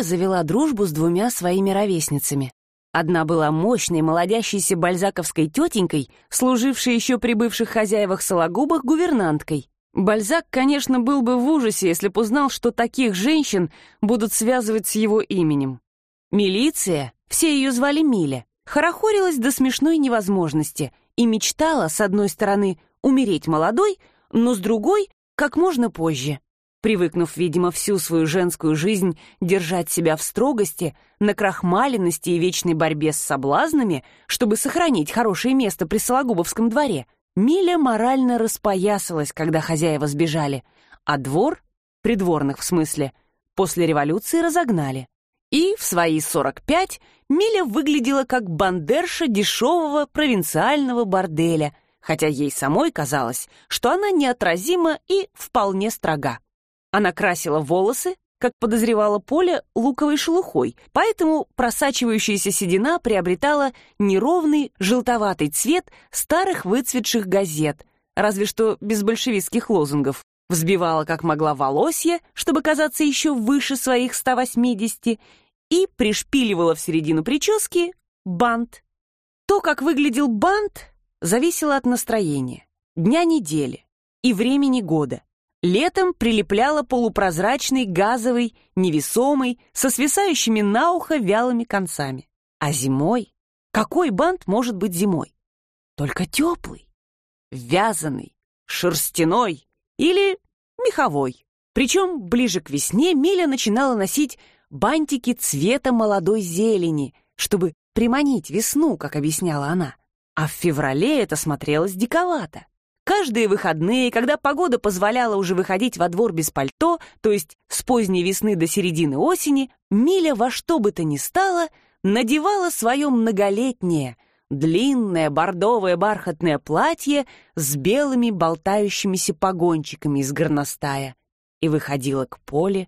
Миля завела дружбу с двумя своими ровесницами. Одна была мощной, молодящейся бальзаковской тетенькой, служившей еще при бывших хозяевах Сологубах гувернанткой. Бальзак, конечно, был бы в ужасе, если б узнал, что таких женщин будут связывать с его именем. Милиция, все ее звали Миля, хорохорилась до смешной невозможности и мечтала, с одной стороны, умереть молодой, но с другой — как можно позже. Привыкнув, видимо, всю свою женскую жизнь держать себя в строгости, на крахмаленности и вечной борьбе с соблазнами, чтобы сохранить хорошее место при Сологубовском дворе, Миля морально распоясалась, когда хозяева сбежали, а двор, придворных в смысле, после революции разогнали. И в свои 45 Миля выглядела как бандерша дешевого провинциального борделя, хотя ей самой казалось, что она неотразима и вполне строга. Она красила волосы, как подозревала Поля, луковой шелухой, поэтому просачивающаяся седина приобретала неровный желтоватый цвет старых выцветших газет, разве что без большевистских лозунгов взбивала как могла волосья, чтобы казаться еще выше своих 180, и пришпиливала в середину прически бант. То, как выглядел бант, зависело от настроения, дня недели и времени года. Летом прилепляла полупрозрачный, газовый, невесомый, со свисающими на ухо вялыми концами. А зимой? Какой бант может быть зимой? Только теплый, вязаный, шерстяной или меховой. Причем ближе к весне Миля начинала носить бантики цвета молодой зелени, чтобы приманить весну, как объясняла она. А в феврале это смотрелось диковато. Каждые выходные, когда погода позволяла уже выходить во двор без пальто, то есть с поздней весны до середины осени, Миля во что бы то ни стало надевала свое многолетнее, длинное бордовое бархатное платье с белыми болтающимися погончиками из горностая и выходила к поле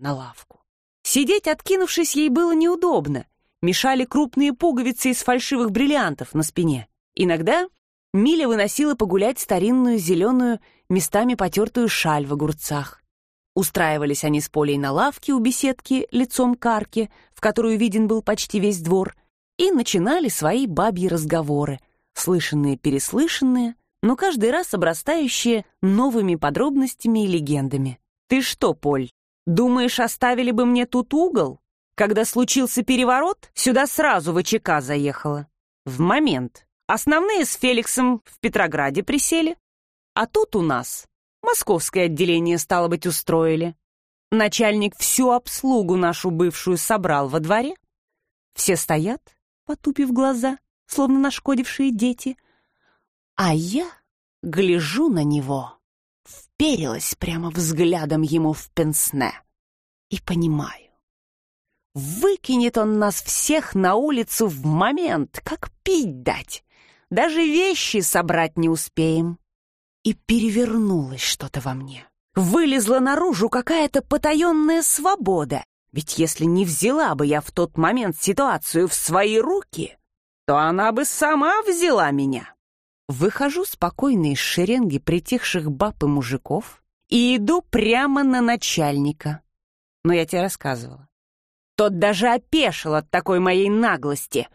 на лавку. Сидеть, откинувшись, ей было неудобно. Мешали крупные пуговицы из фальшивых бриллиантов на спине. Иногда Миля выносила погулять старинную зеленую, местами потертую шаль в огурцах. Устраивались они с Полей на лавке у беседки лицом к арке, в которую виден был почти весь двор, и начинали свои бабьи разговоры, слышанные-переслышанные, но каждый раз обрастающие новыми подробностями и легендами. «Ты что, Поль, думаешь, оставили бы мне тут угол? Когда случился переворот, сюда сразу в ВЧК заехала. В момент. Основные с Феликсом в Петрограде присели. А тут у нас московское отделение, стало быть, устроили. Начальник всю обслугу нашу бывшую собрал во дворе. Все стоят, потупив глаза, словно нашкодившие дети. А я гляжу на него вперилась прямо взглядом ему в пенсне. И понимаю. Выкинет он нас всех на улицу в момент, как пить дать. Даже вещи собрать не успеем. И перевернулось что-то во мне. Вылезла наружу какая-то потаенная свобода. Ведь если не взяла бы я в тот момент ситуацию в свои руки, то она бы сама взяла меня. Выхожу спокойно из шеренги притихших баб и мужиков и иду прямо на начальника. Но я тебе рассказывала. Тот даже опешил от такой моей наглости.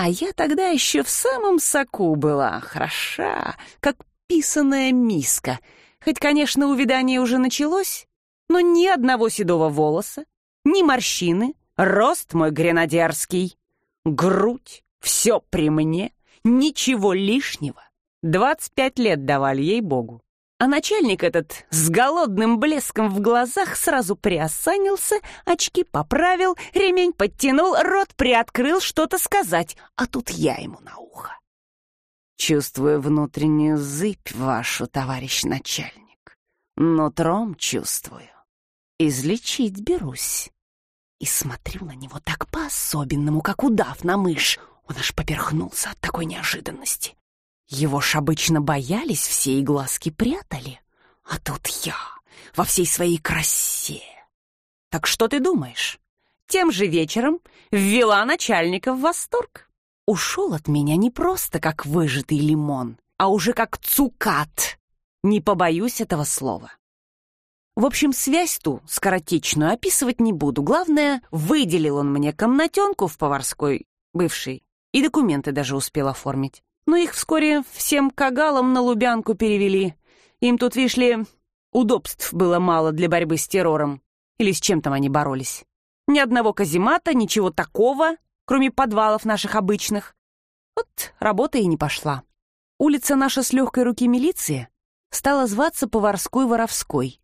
А я тогда еще в самом соку была, хороша, как писаная миска. Хоть, конечно, увядание уже началось, но ни одного седого волоса, ни морщины, рост мой гренадерский, грудь, все при мне, ничего лишнего. Двадцать пять лет давали ей-богу. А начальник этот с голодным блеском в глазах сразу приосанился, очки поправил, ремень подтянул, рот приоткрыл что-то сказать, а тут я ему на ухо. Чувствую внутреннюю зыбь вашу, товарищ начальник. Нутром чувствую. Излечить берусь. И смотрю на него так по-особенному, как удав на мышь. Он аж поперхнулся от такой неожиданности. Его ж обычно боялись все и глазки прятали. А тут я, во всей своей красе. Так что ты думаешь? Тем же вечером ввела начальника в восторг. Ушел от меня не просто как выжатый лимон, а уже как цукат. Не побоюсь этого слова. В общем, связь ту, скоротечную, описывать не буду. Главное, выделил он мне комнатенку в поварской, бывшей, и документы даже успел оформить. Но их вскоре всем кагалам на Лубянку перевели. Им тут, видишь ли, удобств было мало для борьбы с террором. Или с чем там они боролись. Ни одного каземата, ничего такого, кроме подвалов наших обычных. Вот работа и не пошла. Улица наша с легкой руки милиции стала зваться Поварской-Воровской.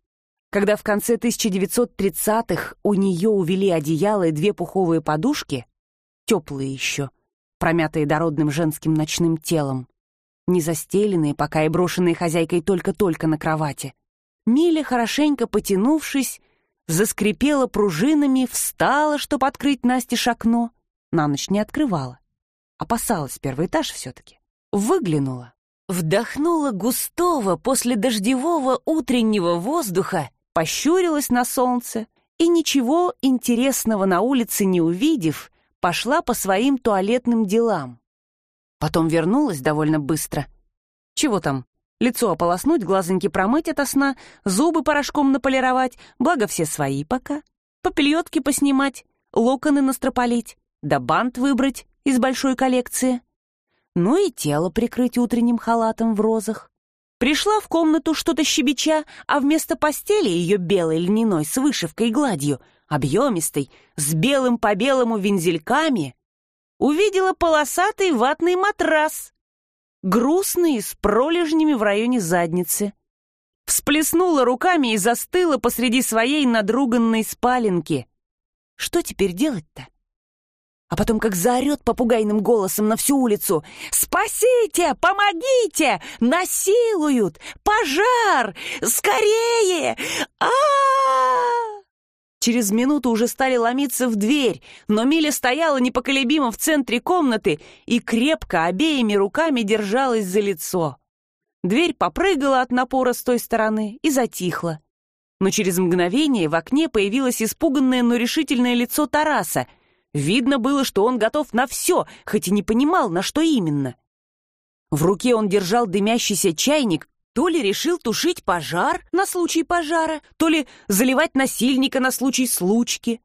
Когда в конце 1930-х у нее увели одеяло и две пуховые подушки, теплые еще, промятые дородным женским ночным телом, не застеленные, пока и брошенные хозяйкой только-только на кровати, Миля, хорошенько потянувшись, заскрипела пружинами, встала, чтобы открыть Насте окно, на ночь не открывала. Опасалась первый этаж все-таки. Выглянула. Вдохнула густого после дождевого утреннего воздуха пощурилась на солнце и, ничего интересного на улице не увидев, пошла по своим туалетным делам. Потом вернулась довольно быстро. Чего там? Лицо ополоснуть, глазоньки промыть ото сна, зубы порошком наполировать, благо все свои пока. Попельотки поснимать, локоны настропалить, да бант выбрать из большой коллекции. Ну и тело прикрыть утренним халатом в розах. Пришла в комнату что-то щебеча, а вместо постели ее белой льняной с вышивкой и гладью, объемистой, с белым по белому вензельками, увидела полосатый ватный матрас, грустный, с пролежнями в районе задницы. Всплеснула руками и застыла посреди своей надруганной спаленки. Что теперь делать-то? а потом как заорет попугайным голосом на всю улицу «Спасите! Помогите! Насилуют! Пожар! Скорее! а, -а, -а Через минуту уже стали ломиться в дверь, но Миля стояла непоколебимо в центре комнаты и крепко обеими руками держалась за лицо. Дверь попрыгала от напора с той стороны и затихла. Но через мгновение в окне появилось испуганное, но решительное лицо Тараса — Видно было, что он готов на все, хоть и не понимал, на что именно. В руке он держал дымящийся чайник, то ли решил тушить пожар на случай пожара, то ли заливать насильника на случай случки.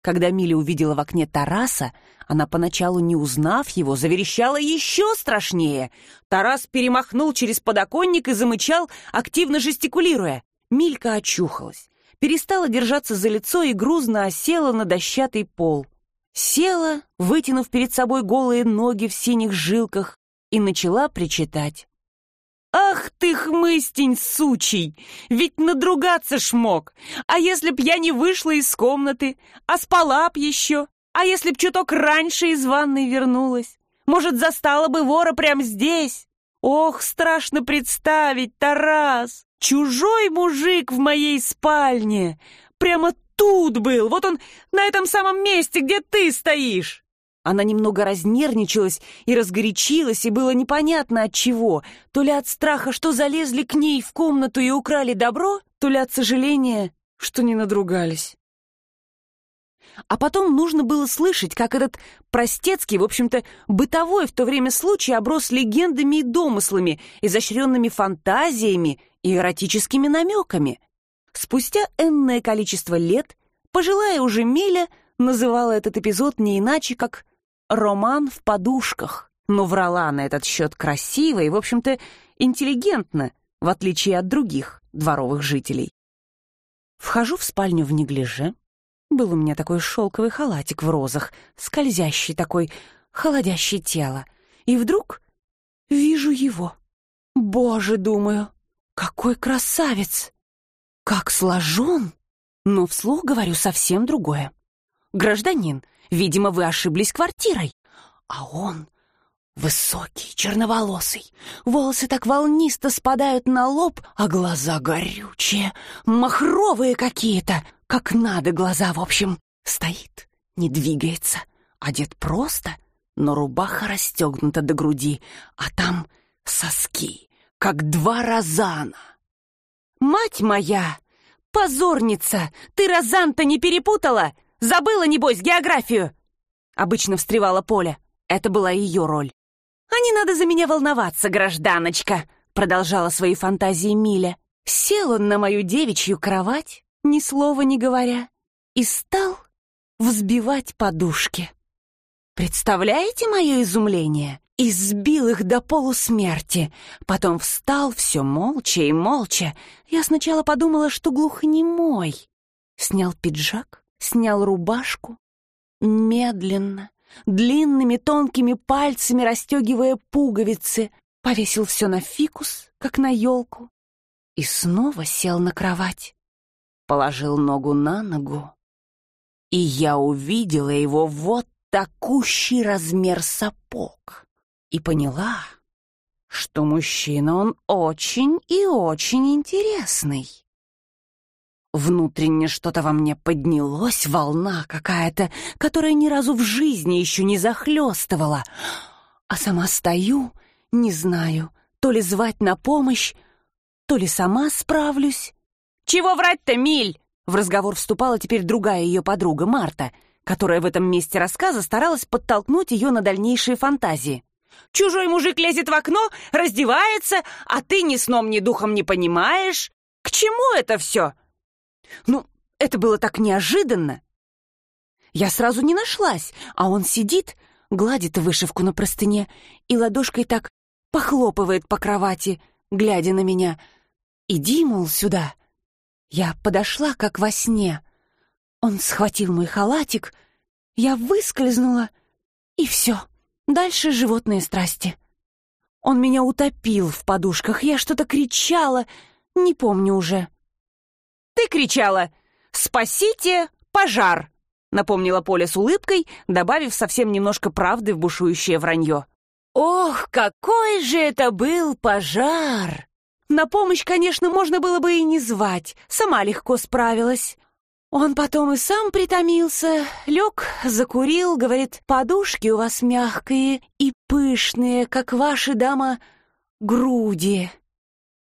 Когда Миля увидела в окне Тараса, она, поначалу не узнав его, заверещала еще страшнее. Тарас перемахнул через подоконник и замычал, активно жестикулируя. Милька очухалась, перестала держаться за лицо и грузно осела на дощатый пол. Села, вытянув перед собой голые ноги в синих жилках, и начала причитать. «Ах ты, хмыстень сучий! Ведь надругаться ж мог! А если б я не вышла из комнаты, а спала б еще? А если б чуток раньше из ванной вернулась? Может, застала бы вора прямо здесь? Ох, страшно представить, Тарас! Чужой мужик в моей спальне! Прямо тут был! Вот он на этом самом месте, где ты стоишь!» Она немного разнервничалась и разгорячилась, и было непонятно от чего. То ли от страха, что залезли к ней в комнату и украли добро, то ли от сожаления, что не надругались. А потом нужно было слышать, как этот простецкий, в общем-то, бытовой в то время случай оброс легендами и домыслами, изощренными фантазиями и эротическими намеками. Спустя энное количество лет пожилая уже Миля называла этот эпизод не иначе, как «роман в подушках», но врала на этот счет красиво и, в общем-то, интеллигентно, в отличие от других дворовых жителей. Вхожу в спальню в неглиже. Был у меня такой шелковый халатик в розах, скользящий такой, холодящий тело. И вдруг вижу его. Боже, думаю, какой красавец! Как сложен! Но вслух говорю совсем другое. Гражданин, видимо, вы ошиблись квартирой. А он высокий, черноволосый. Волосы так волнисто спадают на лоб, а глаза горючие, махровые какие-то. Как надо глаза, в общем. Стоит, не двигается. Одет просто, но рубаха расстегнута до груди, а там соски, как два розана. «Мать моя! Позорница! Ты Розанта не перепутала? Забыла, небось, географию!» Обычно встревала Поля. Это была ее роль. «А не надо за меня волноваться, гражданочка!» Продолжала свои фантазии Миля. Сел он на мою девичью кровать, ни слова не говоря, и стал взбивать подушки. Представляете мое изумление? Избил их до полусмерти. Потом встал все молча и молча. Я сначала подумала, что глухонемой. Снял пиджак, снял рубашку. Медленно, длинными тонкими пальцами расстегивая пуговицы, повесил все на фикус, как на елку, и снова сел на кровать. Положил ногу на ногу, и я увидела его вот такущий размер сапог и поняла, что мужчина он очень и очень интересный. Внутренне что-то во мне поднялось, волна какая-то, которая ни разу в жизни еще не захлестывала. А сама стою, не знаю, то ли звать на помощь, то ли сама справлюсь. «Чего врать-то, Миль?» В разговор вступала теперь другая ее подруга, Марта, которая в этом месте рассказа старалась подтолкнуть ее на дальнейшие фантазии. Чужой мужик лезет в окно, раздевается, а ты ни сном, ни духом не понимаешь. К чему это все? Ну, это было так неожиданно. Я сразу не нашлась, а он сидит, гладит вышивку на простыне и ладошкой так похлопывает по кровати, глядя на меня. «Иди, мол, сюда». Я подошла, как во сне. Он схватил мой халатик, я выскользнула, и все. Дальше животные страсти. Он меня утопил в подушках, я что-то кричала, не помню уже. «Ты кричала! Спасите! Пожар!» напомнила Поля с улыбкой, добавив совсем немножко правды в бушующее вранье. «Ох, какой же это был пожар!» На помощь, конечно, можно было бы и не звать, сама легко справилась. Он потом и сам притомился, лег, закурил, говорит, подушки у вас мягкие и пышные, как ваши, дама, груди.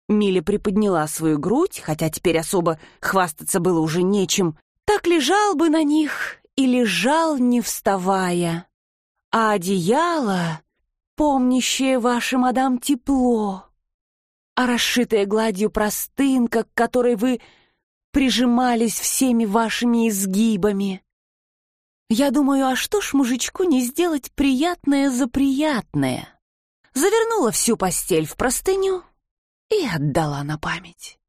Миля приподняла свою грудь, хотя теперь особо хвастаться было уже нечем. Так лежал бы на них и лежал, не вставая. А одеяло, помнящее ваше, мадам, тепло, а расшитая гладью простынка, к которой вы прижимались всеми вашими изгибами. Я думаю, а что ж мужичку не сделать приятное за приятное? Завернула всю постель в простыню и отдала на память.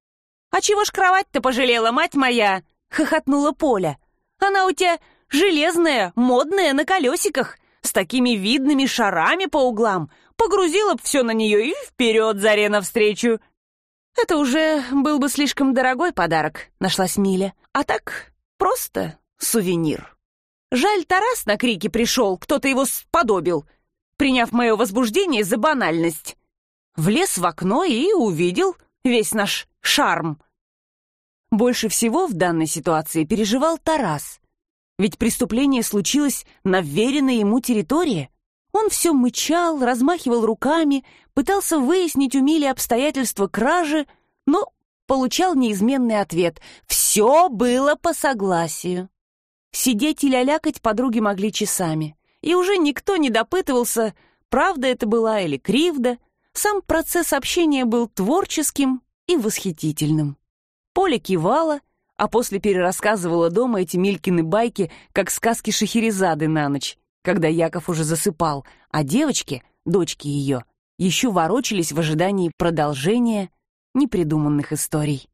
«А чего ж кровать-то пожалела, мать моя?» — хохотнула Поля. «Она у тебя железная, модная, на колесиках, с такими видными шарами по углам. Погрузила б все на нее и вперед заре навстречу. «Это уже был бы слишком дорогой подарок», — нашлась Миля. «А так, просто сувенир». Жаль, Тарас на крики пришел, кто-то его сподобил, приняв мое возбуждение за банальность. Влез в окно и увидел весь наш шарм. Больше всего в данной ситуации переживал Тарас. Ведь преступление случилось на веренной ему территории. Он все мычал, размахивал руками, пытался выяснить у Мили обстоятельства кражи, но получал неизменный ответ. Все было по согласию. Сидеть и лялякать подруги могли часами. И уже никто не допытывался, правда это была или кривда. Сам процесс общения был творческим и восхитительным. Поля кивала, а после перерассказывала дома эти Милькины байки, как сказки Шахерезады на ночь когда Яков уже засыпал, а девочки, дочки ее, еще ворочались в ожидании продолжения непридуманных историй.